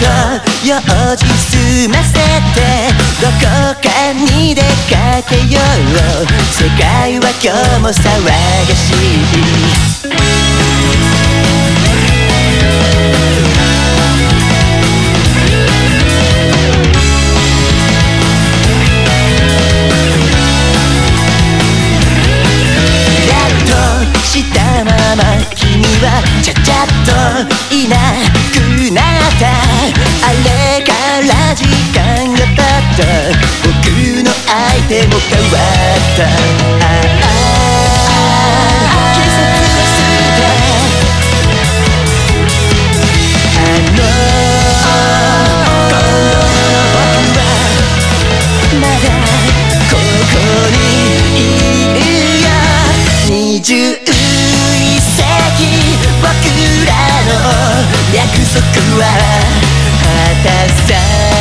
と用事済ませてどこかに出かけよう。世界は今日も騒がしい。った。僕の相手も変わった。ああ季節は過ぎたあの頃の僕はまだここにいるよ20世紀僕らの約束は果たさ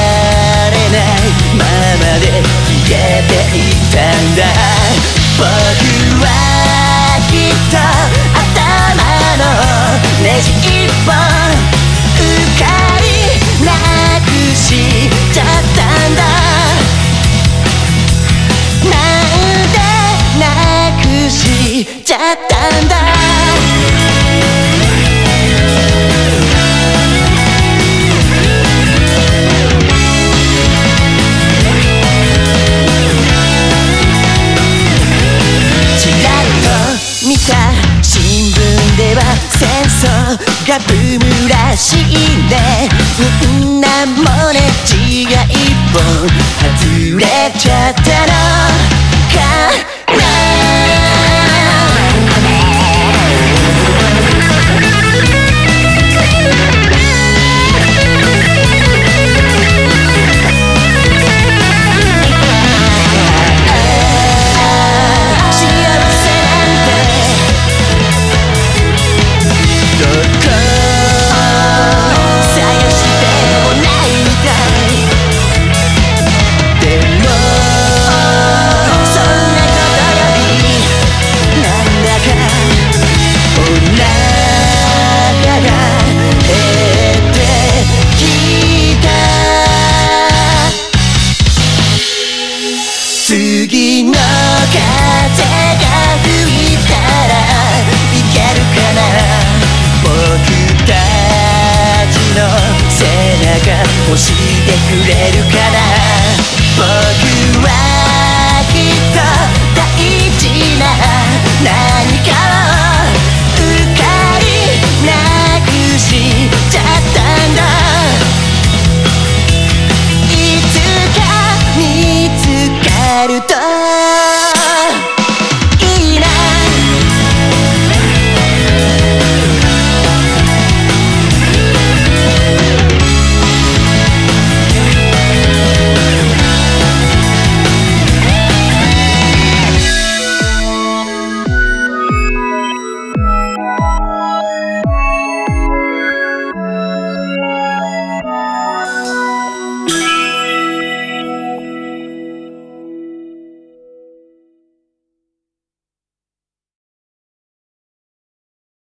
ちゃったんだ。ちらっと見た新聞では戦争がブームらしいね。みんなもね血が一本外れちゃった教えてくれるから僕は